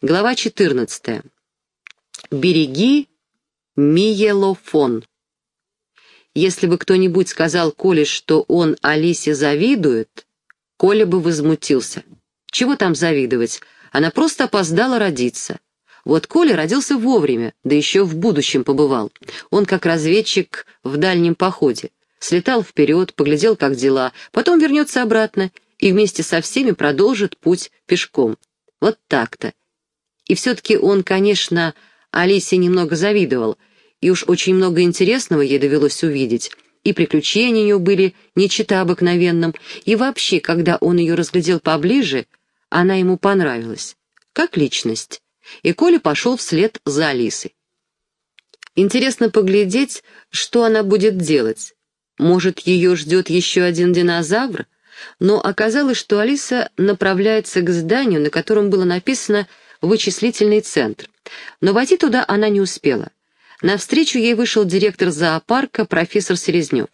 Глава 14. Береги Миелофон. Если бы кто-нибудь сказал Коле, что он Алисе завидует, Коля бы возмутился. Чего там завидовать? Она просто опоздала родиться. Вот Коля родился вовремя, да еще в будущем побывал. Он как разведчик в дальнем походе. Слетал вперед, поглядел, как дела, потом вернется обратно и вместе со всеми продолжит путь пешком. Вот так-то. И все-таки он, конечно, Алисе немного завидовал, и уж очень много интересного ей довелось увидеть. И приключения у нее были не чета обыкновенным, и вообще, когда он ее разглядел поближе, она ему понравилась, как личность. И Коля пошел вслед за Алисой. Интересно поглядеть, что она будет делать. Может, ее ждет еще один динозавр? Но оказалось, что Алиса направляется к зданию, на котором было написано «Вычислительный центр». Но войти туда она не успела. Навстречу ей вышел директор зоопарка профессор Селезнев.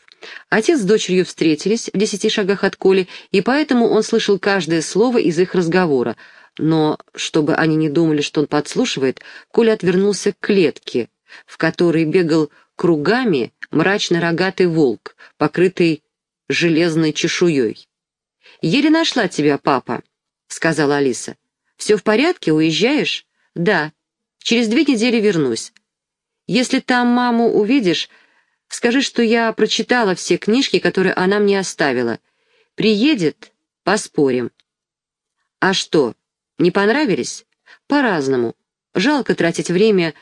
Отец с дочерью встретились в десяти шагах от Коли, и поэтому он слышал каждое слово из их разговора. Но, чтобы они не думали, что он подслушивает, Коля отвернулся к клетке, в которой бегал кругами мрачно-рогатый волк, покрытый железной чешуей. «Еле нашла тебя, папа», — сказала Алиса. «Все в порядке? Уезжаешь?» «Да. Через две недели вернусь. Если там маму увидишь, скажи, что я прочитала все книжки, которые она мне оставила. Приедет — поспорим». «А что, не понравились?» «По-разному. Жалко тратить время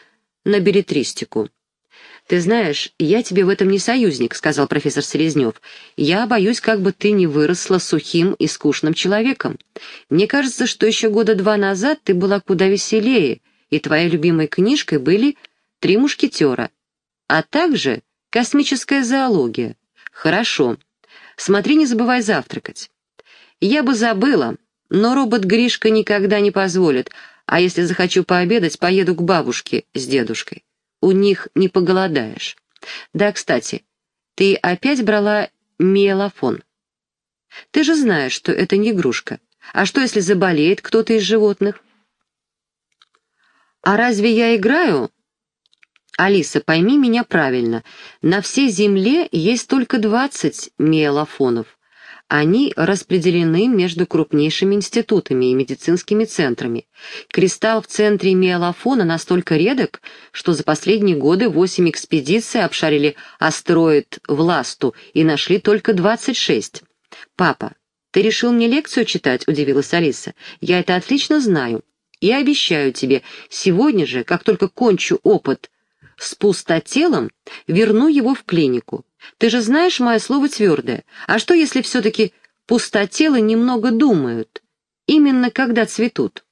на билетристику». «Ты знаешь, я тебе в этом не союзник», — сказал профессор Селезнев. «Я боюсь, как бы ты не выросла сухим и скучным человеком. Мне кажется, что еще года два назад ты была куда веселее, и твоей любимой книжкой были «Три мушкетера», а также «Космическая зоология». Хорошо. Смотри, не забывай завтракать. Я бы забыла, но робот Гришка никогда не позволит, а если захочу пообедать, поеду к бабушке с дедушкой у них не поголодаешь. Да, кстати, ты опять брала миелофон. Ты же знаешь, что это не игрушка. А что, если заболеет кто-то из животных? А разве я играю? Алиса, пойми меня правильно. На всей Земле есть только двадцать миелофонов. Они распределены между крупнейшими институтами и медицинскими центрами. Кристалл в центре миелофона настолько редок, что за последние годы восемь экспедиций обшарили астероид Власту и нашли только 26. «Папа, ты решил мне лекцию читать?» — удивилась Алиса. «Я это отлично знаю. И обещаю тебе, сегодня же, как только кончу опыт с пустотелом, верну его в клинику. Ты же знаешь мое слово твердое. А что, если все-таки пустотелы немного думают? Именно когда цветут.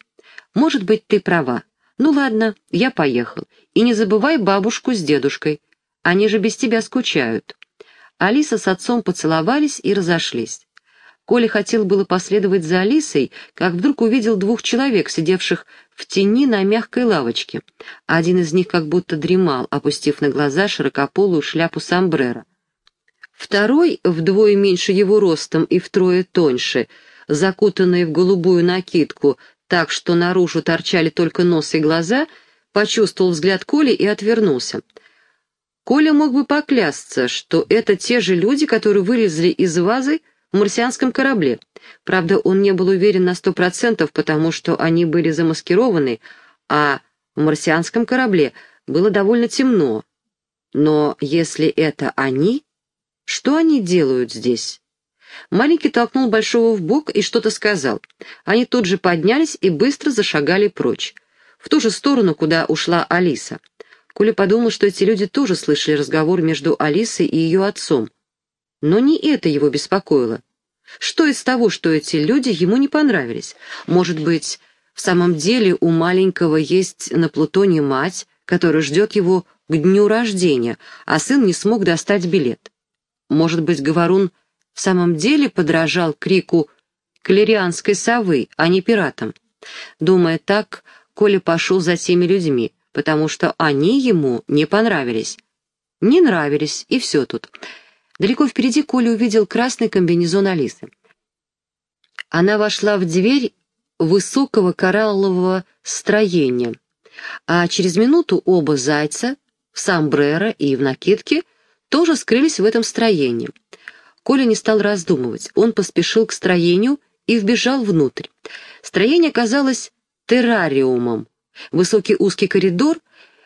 Может быть, ты права. Ну ладно, я поехал. И не забывай бабушку с дедушкой. Они же без тебя скучают. Алиса с отцом поцеловались и разошлись. Коля хотел было последовать за Алисой, как вдруг увидел двух человек, сидевших в тени на мягкой лавочке. Один из них как будто дремал, опустив на глаза широкополую шляпу сомбрero. Второй, вдвое меньше его ростом и втрое тоньше, закутанный в голубую накидку, так что наружу торчали только нос и глаза, почувствовал взгляд Коли и отвернулся. Коля мог бы поклясться, что это те же люди, которые вылезли из вазы в марсианском корабле. Правда, он не был уверен на сто процентов, потому что они были замаскированы, а в марсианском корабле было довольно темно. Но если это они, что они делают здесь?» Маленький толкнул Большого в бок и что-то сказал. Они тут же поднялись и быстро зашагали прочь. В ту же сторону, куда ушла Алиса. Коля подумал, что эти люди тоже слышали разговор между Алисой и ее отцом. Но не это его беспокоило. Что из того, что эти люди ему не понравились? Может быть, в самом деле у маленького есть на Плутоне мать, которая ждет его к дню рождения, а сын не смог достать билет. Может быть, Говорун в самом деле подражал крику калерианской совы, а не пиратам. Думая так, Коля пошел за теми людьми, потому что они ему не понравились. Не нравились, и все тут. Далеко впереди Коля увидел красный комбинезон Алисы. Она вошла в дверь высокого кораллового строения, а через минуту оба зайца, в сомбреро и в накидке, тоже скрылись в этом строении. Коля не стал раздумывать, он поспешил к строению и вбежал внутрь. Строение казалось террариумом. Высокий узкий коридор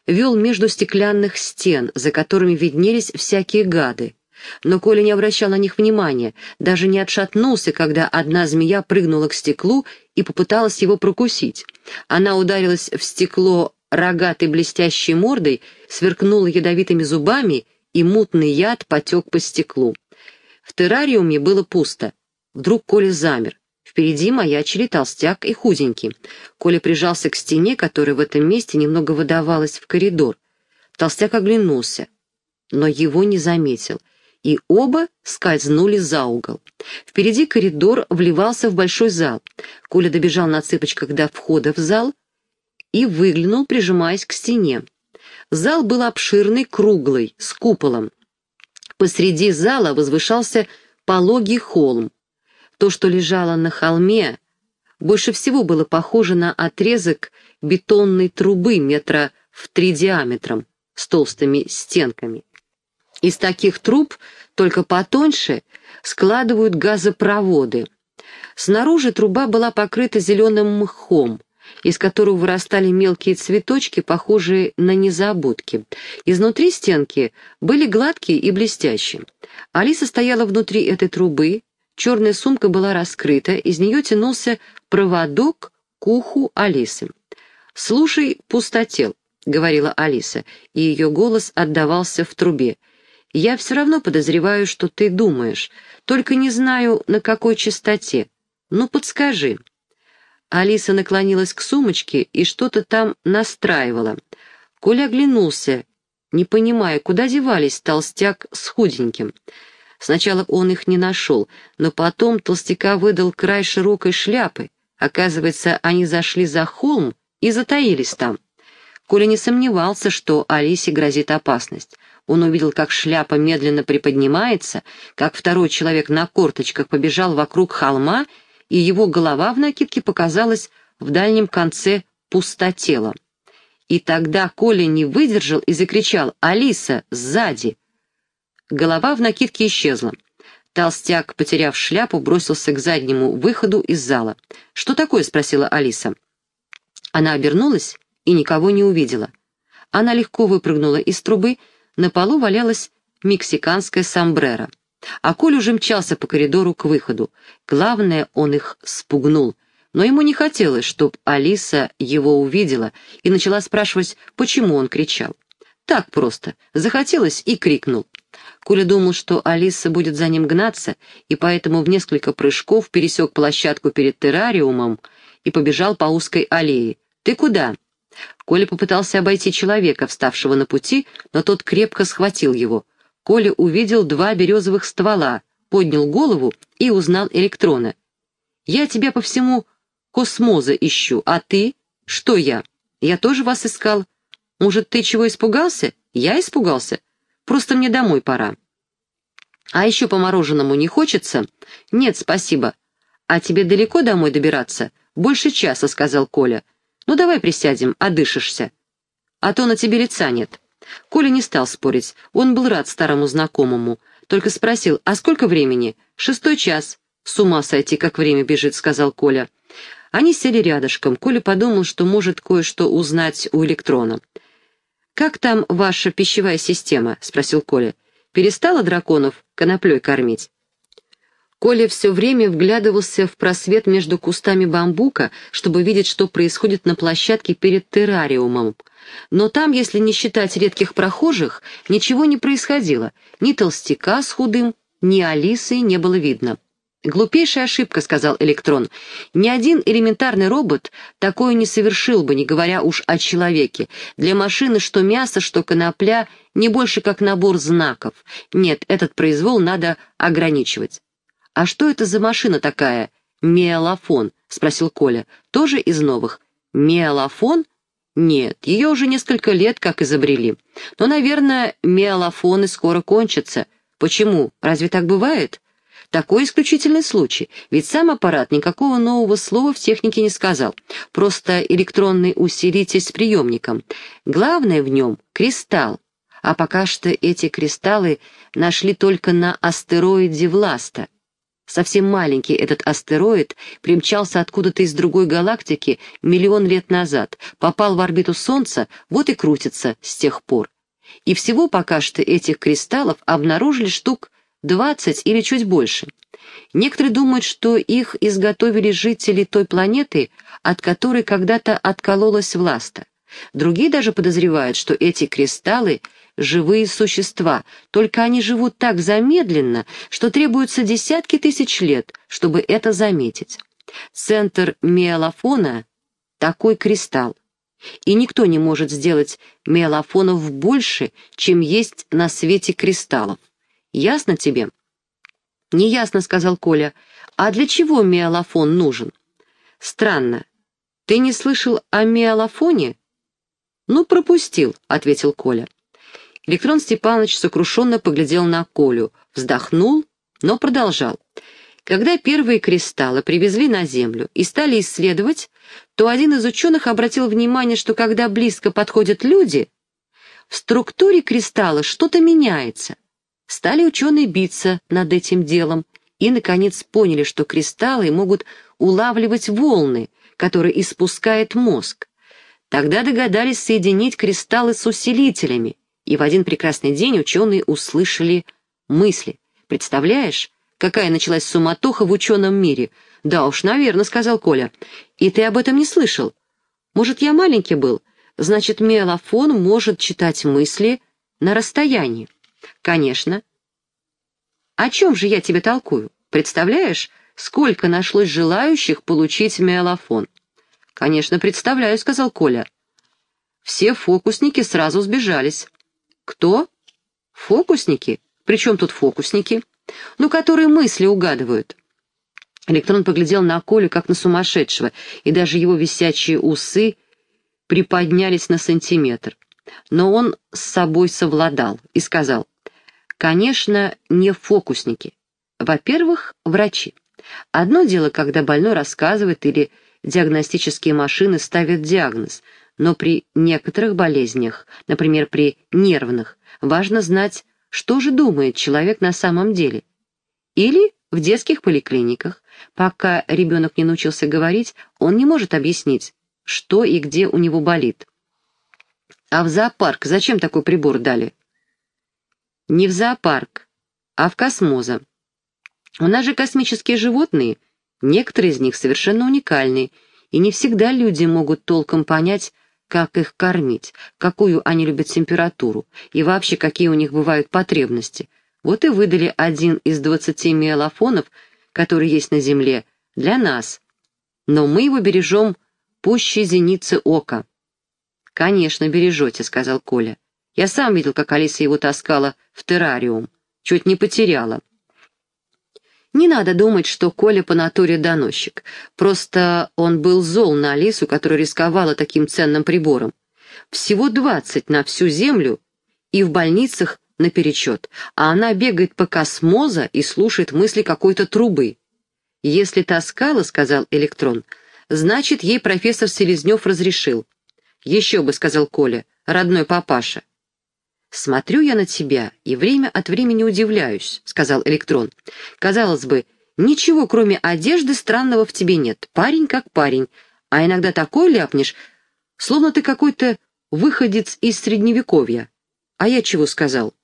вел между стеклянных стен, за которыми виднелись всякие гады. Но Коля не обращал на них внимания, даже не отшатнулся, когда одна змея прыгнула к стеклу и попыталась его прокусить. Она ударилась в стекло рогатой блестящей мордой, сверкнула ядовитыми зубами, и мутный яд потек по стеклу. В террариуме было пусто. Вдруг Коля замер. Впереди маячили толстяк и худенький. Коля прижался к стене, которая в этом месте немного выдавалась в коридор. Толстяк оглянулся, но его не заметил — и оба скользнули за угол. Впереди коридор вливался в большой зал. Коля добежал на цыпочках до входа в зал и выглянул, прижимаясь к стене. Зал был обширный, круглый, с куполом. Посреди зала возвышался пологий холм. То, что лежало на холме, больше всего было похоже на отрезок бетонной трубы метра в три диаметром с толстыми стенками. Из таких труб, только потоньше, складывают газопроводы. Снаружи труба была покрыта зеленым мхом, из которого вырастали мелкие цветочки, похожие на незабудки. Изнутри стенки были гладкие и блестящие. Алиса стояла внутри этой трубы, черная сумка была раскрыта, из нее тянулся проводок к уху Алисы. «Слушай, пустотел», — говорила Алиса, и ее голос отдавался в трубе. Я все равно подозреваю, что ты думаешь, только не знаю, на какой частоте. Ну, подскажи». Алиса наклонилась к сумочке и что-то там настраивала. Коля оглянулся, не понимая, куда девались толстяк с худеньким. Сначала он их не нашел, но потом толстяка выдал край широкой шляпы. Оказывается, они зашли за холм и затаились там. Коля не сомневался, что Алисе грозит опасность. Он увидел, как шляпа медленно приподнимается, как второй человек на корточках побежал вокруг холма, и его голова в накидке показалась в дальнем конце пустотела. И тогда Коля не выдержал и закричал «Алиса, сзади!». Голова в накидке исчезла. Толстяк, потеряв шляпу, бросился к заднему выходу из зала. «Что такое?» — спросила Алиса. Она обернулась и никого не увидела. Она легко выпрыгнула из трубы, на полу валялась мексиканская сомбреро. А Коль уже мчался по коридору к выходу. Главное, он их спугнул. Но ему не хотелось, чтобы Алиса его увидела и начала спрашивать, почему он кричал. Так просто. Захотелось и крикнул. Коля думал, что Алиса будет за ним гнаться, и поэтому в несколько прыжков пересек площадку перед террариумом и побежал по узкой аллее. «Ты куда?» Коля попытался обойти человека, вставшего на пути, но тот крепко схватил его. Коля увидел два березовых ствола, поднял голову и узнал электрона. «Я тебя по всему космоза ищу, а ты? Что я? Я тоже вас искал. Может, ты чего испугался? Я испугался. Просто мне домой пора». «А еще по мороженому не хочется?» «Нет, спасибо. А тебе далеко домой добираться?» «Больше часа», — сказал Коля. «Ну давай присядем, одышишься. А то на тебе лица нет». Коля не стал спорить, он был рад старому знакомому. Только спросил, а сколько времени? «Шестой час». «С ума сойти, как время бежит», — сказал Коля. Они сели рядышком. Коля подумал, что может кое-что узнать у электрона. «Как там ваша пищевая система?» — спросил Коля. «Перестала драконов коноплей кормить?» Коля все время вглядывался в просвет между кустами бамбука, чтобы видеть, что происходит на площадке перед террариумом. Но там, если не считать редких прохожих, ничего не происходило. Ни толстяка с худым, ни Алисы не было видно. «Глупейшая ошибка», — сказал Электрон. «Ни один элементарный робот такое не совершил бы, не говоря уж о человеке. Для машины что мясо, что конопля — не больше как набор знаков. Нет, этот произвол надо ограничивать». «А что это за машина такая?» «Миолафон», — спросил Коля. «Тоже из новых?» «Миолафон?» «Нет, ее уже несколько лет как изобрели. Но, наверное, миолафоны скоро кончатся. Почему? Разве так бывает?» Такой исключительный случай, ведь сам аппарат никакого нового слова в технике не сказал, просто электронный усилитель с приемником. Главное в нем — кристалл, а пока что эти кристаллы нашли только на астероиде Власта. Совсем маленький этот астероид примчался откуда-то из другой галактики миллион лет назад, попал в орбиту Солнца, вот и крутится с тех пор. И всего пока что этих кристаллов обнаружили штук 20 или чуть больше. Некоторые думают, что их изготовили жители той планеты, от которой когда-то откололась власта. Другие даже подозревают, что эти кристаллы — живые существа, только они живут так замедленно, что требуются десятки тысяч лет, чтобы это заметить. Центр миелофона — такой кристалл. И никто не может сделать миелофонов больше, чем есть на свете кристаллов. Ясно тебе?» «Неясно», — сказал Коля. «А для чего миолофон нужен?» «Странно. Ты не слышал о миолофоне?» «Ну, пропустил», — ответил Коля. Электрон Степанович сокрушенно поглядел на Колю, вздохнул, но продолжал. Когда первые кристаллы привезли на Землю и стали исследовать, то один из ученых обратил внимание, что когда близко подходят люди, в структуре кристалла что-то меняется. Стали ученые биться над этим делом и, наконец, поняли, что кристаллы могут улавливать волны, которые испускает мозг. Тогда догадались соединить кристаллы с усилителями, и в один прекрасный день ученые услышали мысли. Представляешь, какая началась суматоха в ученом мире? Да уж, наверное, сказал Коля. И ты об этом не слышал? Может, я маленький был? Значит, миелофон может читать мысли на расстоянии. «Конечно». «О чем же я тебе толкую? Представляешь, сколько нашлось желающих получить миолофон?» «Конечно, представляю», — сказал Коля. Все фокусники сразу сбежались. «Кто?» «Фокусники? Причем тут фокусники?» «Ну, которые мысли угадывают». Электрон поглядел на Колю, как на сумасшедшего, и даже его висячие усы приподнялись на сантиметр. Но он с собой совладал и сказал, Конечно, не фокусники. Во-первых, врачи. Одно дело, когда больной рассказывает или диагностические машины ставят диагноз, но при некоторых болезнях, например, при нервных, важно знать, что же думает человек на самом деле. Или в детских поликлиниках, пока ребенок не научился говорить, он не может объяснить, что и где у него болит. А в зоопарк зачем такой прибор дали? Не в зоопарк, а в космоза. У нас же космические животные, некоторые из них совершенно уникальные, и не всегда люди могут толком понять, как их кормить, какую они любят температуру и вообще какие у них бывают потребности. Вот и выдали один из двадцати миелофонов, который есть на Земле, для нас. Но мы его бережем пуще зеницы ока. «Конечно, бережете», — сказал Коля. Я сам видел, как Алиса его таскала в террариум. Чуть не потеряла. Не надо думать, что Коля по натуре доносчик. Просто он был зол на Алису, которая рисковала таким ценным прибором. Всего двадцать на всю землю и в больницах наперечет, а она бегает по космоза и слушает мысли какой-то трубы. «Если таскала, — сказал Электрон, — значит, ей профессор Селезнев разрешил». «Еще бы, — сказал Коля, — родной папаша». «Смотрю я на тебя и время от времени удивляюсь», — сказал Электрон. «Казалось бы, ничего, кроме одежды, странного в тебе нет. Парень как парень, а иногда такой ляпнешь, словно ты какой-то выходец из Средневековья. А я чего сказал?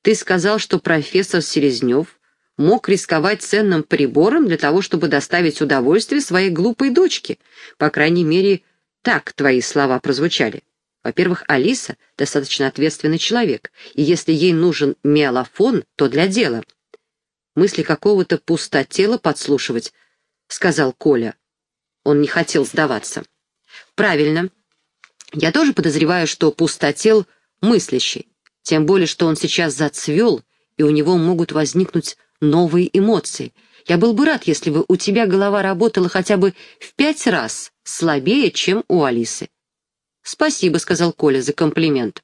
Ты сказал, что профессор Селезнев мог рисковать ценным прибором для того, чтобы доставить удовольствие своей глупой дочке. По крайней мере, так твои слова прозвучали. Во-первых, Алиса достаточно ответственный человек, и если ей нужен миолофон, то для дела. Мысли какого-то пустотела подслушивать, сказал Коля. Он не хотел сдаваться. Правильно. Я тоже подозреваю, что пустотел мыслящий, тем более, что он сейчас зацвел, и у него могут возникнуть новые эмоции. Я был бы рад, если бы у тебя голова работала хотя бы в пять раз слабее, чем у Алисы. «Спасибо», — сказал Коля за комплимент.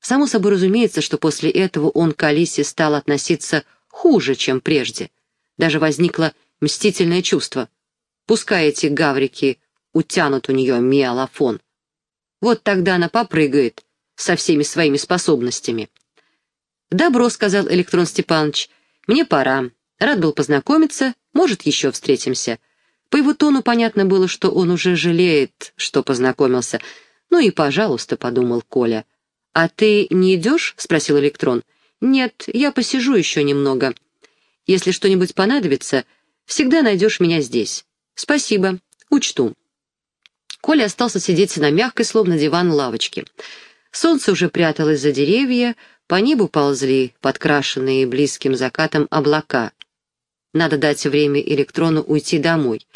Само собой разумеется, что после этого он к Алисе стал относиться хуже, чем прежде. Даже возникло мстительное чувство. Пускай эти гаврики утянут у нее миолафон. Вот тогда она попрыгает со всеми своими способностями. «Добро», — сказал Электрон Степанович, — «мне пора. Рад был познакомиться, может, еще встретимся». По его тону понятно было, что он уже жалеет, что познакомился. «Ну и пожалуйста», — подумал Коля. «А ты не идешь?» — спросил Электрон. «Нет, я посижу еще немного. Если что-нибудь понадобится, всегда найдешь меня здесь. Спасибо, учту». Коля остался сидеть на мягкой, словно диван, лавочке. Солнце уже пряталось за деревья, по небу ползли подкрашенные близким закатом облака. Надо дать время электрону уйти домой.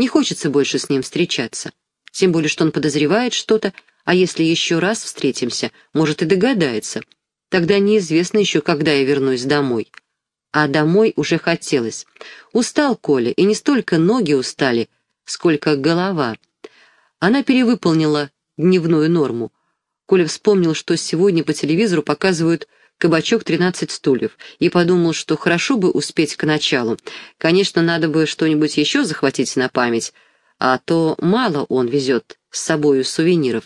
Не хочется больше с ним встречаться. Тем более, что он подозревает что-то, а если еще раз встретимся, может и догадается. Тогда неизвестно еще, когда я вернусь домой. А домой уже хотелось. Устал Коля, и не столько ноги устали, сколько голова. Она перевыполнила дневную норму. Коля вспомнил, что сегодня по телевизору показывают кабачок «13 стульев», и подумал, что хорошо бы успеть к началу. Конечно, надо бы что-нибудь еще захватить на память, а то мало он везет с собою сувениров.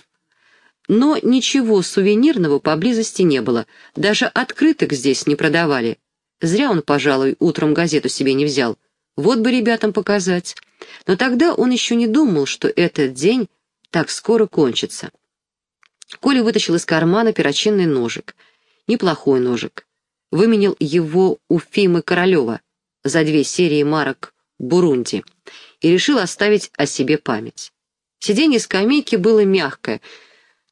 Но ничего сувенирного поблизости не было, даже открыток здесь не продавали. Зря он, пожалуй, утром газету себе не взял. Вот бы ребятам показать. Но тогда он еще не думал, что этот день так скоро кончится. Коля вытащил из кармана перочинный ножик — неплохой ножик. Выменил его у Фимы Королева за две серии марок «Бурунди» и решил оставить о себе память. Сиденье скамейки было мягкое,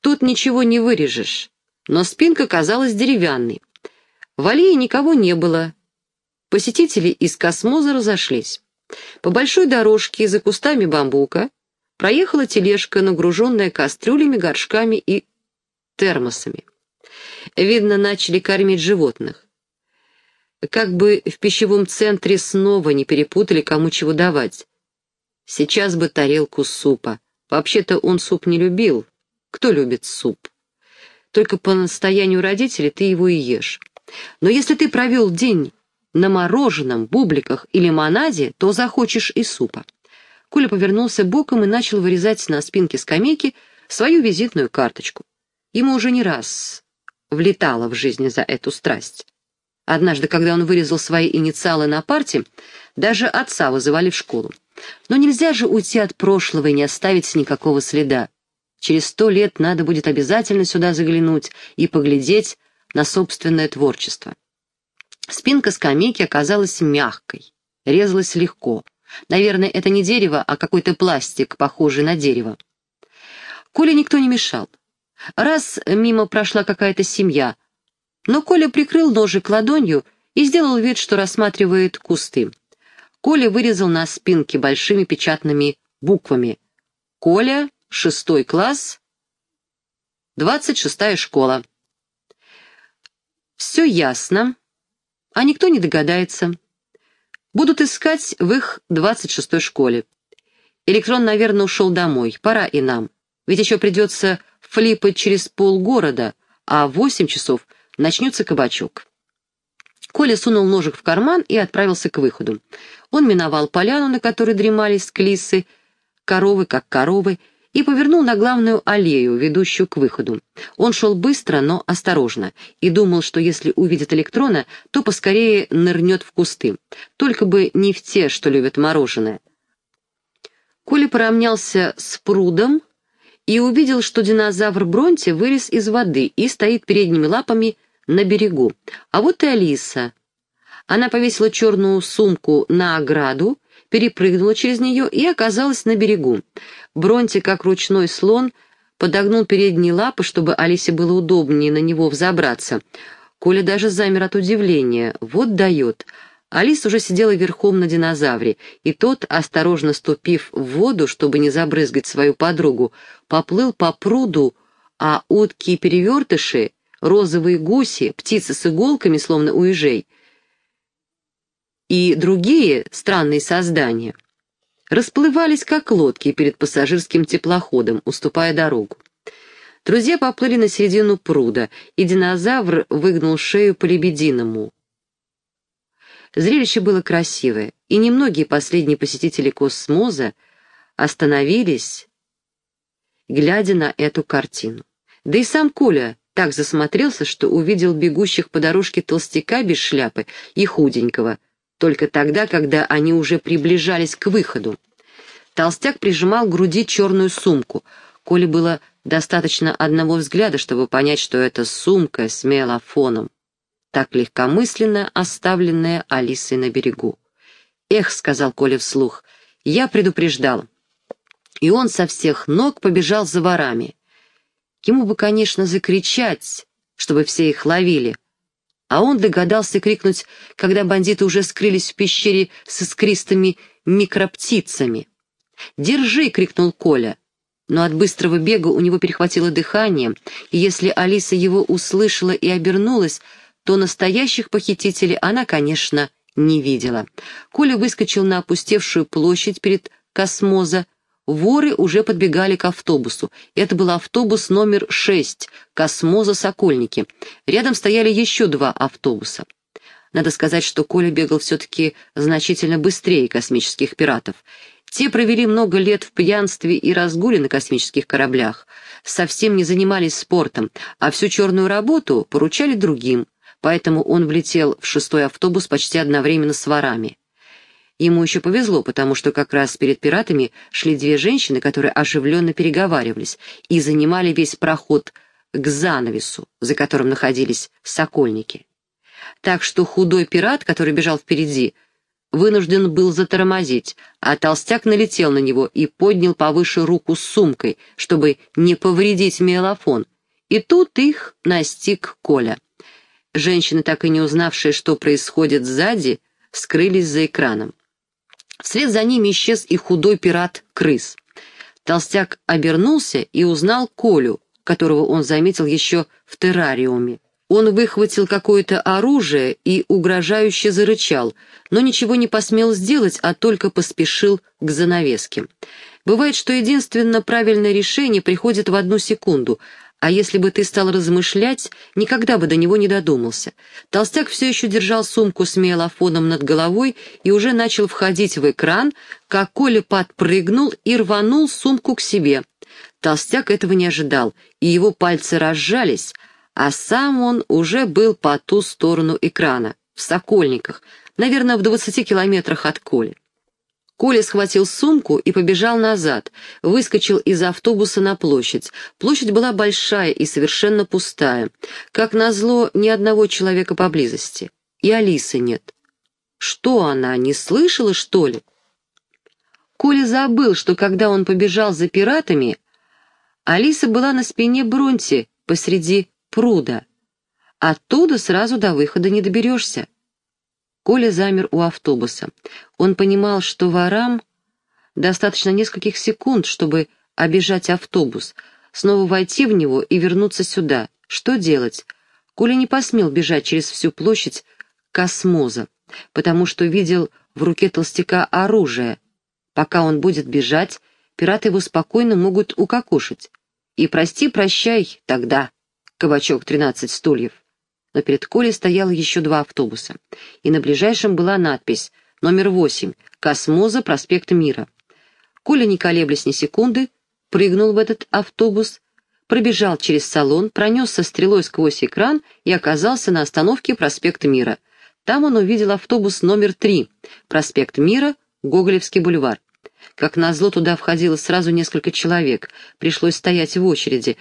тут ничего не вырежешь, но спинка казалась деревянной. В аллее никого не было. Посетители из космоза разошлись. По большой дорожке за кустами бамбука проехала тележка, нагруженная кастрюлями, горшками и термосами. Видно, начали кормить животных. Как бы в пищевом центре снова не перепутали, кому чего давать. Сейчас бы тарелку супа. Вообще-то он суп не любил. Кто любит суп? Только по настоянию родителей ты его и ешь. Но если ты провел день на мороженом, бубликах и лимонаде, то захочешь и супа. Коля повернулся боком и начал вырезать на спинке скамейки свою визитную карточку. Ему уже не раз влетало в жизни за эту страсть. Однажды, когда он вырезал свои инициалы на парте, даже отца вызывали в школу. Но нельзя же уйти от прошлого и не оставить никакого следа. Через сто лет надо будет обязательно сюда заглянуть и поглядеть на собственное творчество. Спинка скамейки оказалась мягкой, резалась легко. Наверное, это не дерево, а какой-то пластик, похожий на дерево. Коле никто не мешал. Раз мимо прошла какая-то семья, но Коля прикрыл ножик ладонью и сделал вид, что рассматривает кусты. Коля вырезал на спинке большими печатными буквами «Коля, шестой класс, двадцать шестая школа». Все ясно, а никто не догадается. Будут искать в их двадцать шестой школе. Электрон, наверное, ушел домой, пора и нам, ведь еще придется флипать через полгорода, а в восемь часов начнется кабачок. Коля сунул ножик в карман и отправился к выходу. Он миновал поляну, на которой дремали склисы, коровы как коровы, и повернул на главную аллею, ведущую к выходу. Он шел быстро, но осторожно, и думал, что если увидит электрона, то поскорее нырнет в кусты. Только бы не в те, что любят мороженое. Коля поравнялся с прудом, и увидел, что динозавр Бронти вылез из воды и стоит передними лапами на берегу. А вот и Алиса. Она повесила черную сумку на ограду, перепрыгнула через нее и оказалась на берегу. Бронти, как ручной слон, подогнул передние лапы, чтобы Алисе было удобнее на него взобраться. Коля даже замер от удивления. Вот дает. Алиса уже сидела верхом на динозавре, и тот, осторожно ступив в воду, чтобы не забрызгать свою подругу, поплыл по пруду, а утки и перевертыши, розовые гуси, птицы с иголками, словно у и другие странные создания расплывались, как лодки перед пассажирским теплоходом, уступая дорогу. Друзья поплыли на середину пруда, и динозавр выгнул шею по лебединому. Зрелище было красивое, и немногие последние посетители космоза остановились, глядя на эту картину. Да и сам Коля так засмотрелся, что увидел бегущих по дорожке толстяка без шляпы и худенького, только тогда, когда они уже приближались к выходу. Толстяк прижимал к груди черную сумку. Коле было достаточно одного взгляда, чтобы понять, что это сумка с мелофоном, так легкомысленно оставленная Алисой на берегу. «Эх», — сказал Коля вслух, — «я предупреждал». И он со всех ног побежал за ворами. Ему бы, конечно, закричать, чтобы все их ловили. А он догадался крикнуть, когда бандиты уже скрылись в пещере с искристыми микроптицами. «Держи!» — крикнул Коля. Но от быстрого бега у него перехватило дыхание, и если Алиса его услышала и обернулась, то настоящих похитителей она, конечно, не видела. Коля выскочил на опустевшую площадь перед Космоза, Воры уже подбегали к автобусу. Это был автобус номер 6, Космоза Сокольники. Рядом стояли еще два автобуса. Надо сказать, что Коля бегал все-таки значительно быстрее космических пиратов. Те провели много лет в пьянстве и разгуле на космических кораблях, совсем не занимались спортом, а всю черную работу поручали другим, поэтому он влетел в шестой автобус почти одновременно с ворами. Ему еще повезло, потому что как раз перед пиратами шли две женщины, которые оживленно переговаривались и занимали весь проход к занавесу, за которым находились сокольники. Так что худой пират, который бежал впереди, вынужден был затормозить, а толстяк налетел на него и поднял повыше руку с сумкой, чтобы не повредить мелофон. И тут их настиг Коля. Женщины, так и не узнавшие, что происходит сзади, скрылись за экраном. Вслед за ними исчез и худой пират-крыс. Толстяк обернулся и узнал Колю, которого он заметил еще в террариуме. Он выхватил какое-то оружие и угрожающе зарычал, но ничего не посмел сделать, а только поспешил к занавеске. Бывает, что единственно правильное решение приходит в одну секунду, а если бы ты стал размышлять, никогда бы до него не додумался. Толстяк все еще держал сумку с мелофоном над головой и уже начал входить в экран, как Коля подпрыгнул и рванул сумку к себе. Толстяк этого не ожидал, и его пальцы разжались, а сам он уже был по ту сторону экрана, в Сокольниках, наверное, в двадцати километрах от Коли. Коля схватил сумку и побежал назад, выскочил из автобуса на площадь. Площадь была большая и совершенно пустая. Как назло, ни одного человека поблизости. И Алисы нет. Что она, не слышала, что ли? Коля забыл, что когда он побежал за пиратами, Алиса была на спине Бронти посреди пруда. Оттуда сразу до выхода не доберешься. Коля замер у автобуса. Он понимал, что ворам достаточно нескольких секунд, чтобы обижать автобус, снова войти в него и вернуться сюда. Что делать? Коля не посмел бежать через всю площадь космоза, потому что видел в руке толстяка оружие. Пока он будет бежать, пираты его спокойно могут укокошить. И прости-прощай тогда, кабачок тринадцать стульев но перед Колей стояло еще два автобуса, и на ближайшем была надпись «Номер восемь, Космоза, проспект Мира». Коля, не колеблясь ни секунды, прыгнул в этот автобус, пробежал через салон, пронесся стрелой сквозь экран и оказался на остановке проспект Мира. Там он увидел автобус номер три, проспект Мира, Гоголевский бульвар. Как назло, туда входило сразу несколько человек, пришлось стоять в очереди.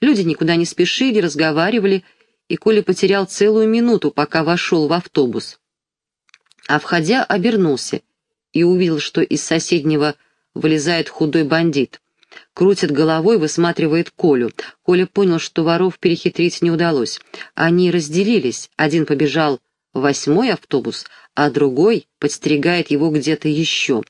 Люди никуда не спешили, разговаривали, и Коля потерял целую минуту, пока вошел в автобус. А входя, обернулся и увидел, что из соседнего вылезает худой бандит. Крутит головой, высматривает Колю. Коля понял, что воров перехитрить не удалось. Они разделились. Один побежал в восьмой автобус, а другой подстерегает его где-то еще.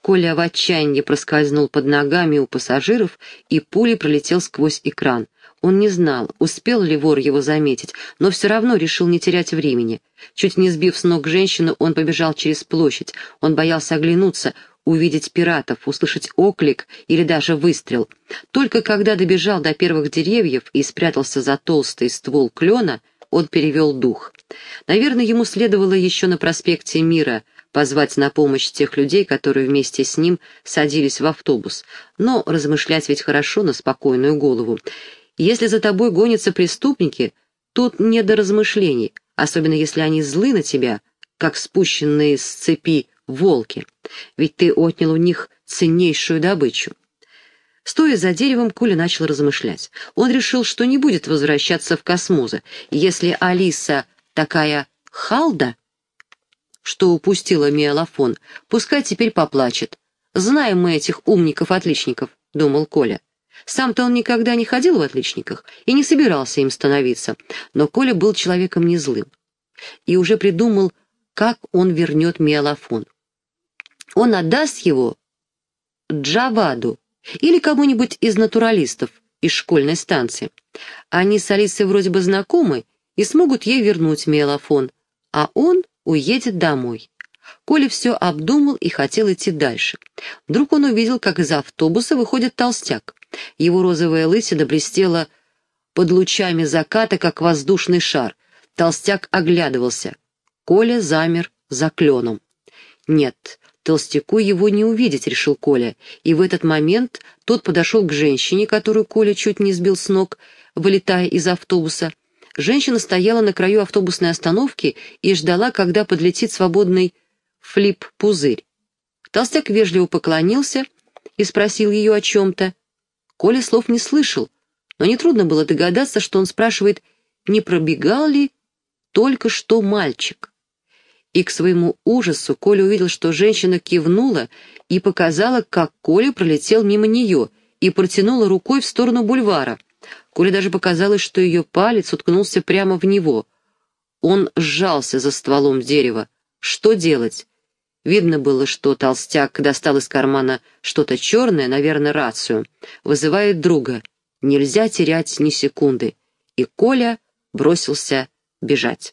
Коля в отчаянии проскользнул под ногами у пассажиров и пулей пролетел сквозь экран. Он не знал, успел ли вор его заметить, но все равно решил не терять времени. Чуть не сбив с ног женщину, он побежал через площадь. Он боялся оглянуться, увидеть пиратов, услышать оклик или даже выстрел. Только когда добежал до первых деревьев и спрятался за толстый ствол клена, он перевел дух — Наверное, ему следовало еще на проспекте Мира позвать на помощь тех людей, которые вместе с ним садились в автобус. Но размышлять ведь хорошо на спокойную голову. Если за тобой гонятся преступники, тут не до размышлений, особенно если они злы на тебя, как спущенные с цепи волки, ведь ты отнял у них ценнейшую добычу. Стоя за деревом, Коля начал размышлять. Он решил, что не будет возвращаться в космоза. Если Алиса такая халда, что упустила Миолафон, пускай теперь поплачет. Знаем мы этих умников-отличников, думал Коля. Сам-то он никогда не ходил в отличниках и не собирался им становиться, но Коля был человеком не злым и уже придумал, как он вернет Миолафон. Он отдаст его Джаваду или кому-нибудь из натуралистов из школьной станции. Они с Алисой вроде бы знакомы и смогут ей вернуть Миолафон, а он уедет домой. Коля все обдумал и хотел идти дальше. Вдруг он увидел, как из автобуса выходит толстяк. Его розовая лысина блестела под лучами заката, как воздушный шар. Толстяк оглядывался. Коля замер за кленом. Нет, толстяку его не увидеть, решил Коля. И в этот момент тот подошел к женщине, которую Коля чуть не сбил с ног, вылетая из автобуса. Женщина стояла на краю автобусной остановки и ждала, когда подлетит свободный флип-пузырь. Толстяк вежливо поклонился и спросил ее о чем-то. Коля слов не слышал, но нетрудно было догадаться, что он спрашивает, не пробегал ли только что мальчик. И к своему ужасу Коля увидел, что женщина кивнула и показала, как Коля пролетел мимо нее и протянула рукой в сторону бульвара — Коле даже показалось, что ее палец уткнулся прямо в него. Он сжался за стволом дерева. Что делать? Видно было, что толстяк достал из кармана что-то черное, наверное, рацию. Вызывает друга. Нельзя терять ни секунды. И Коля бросился бежать.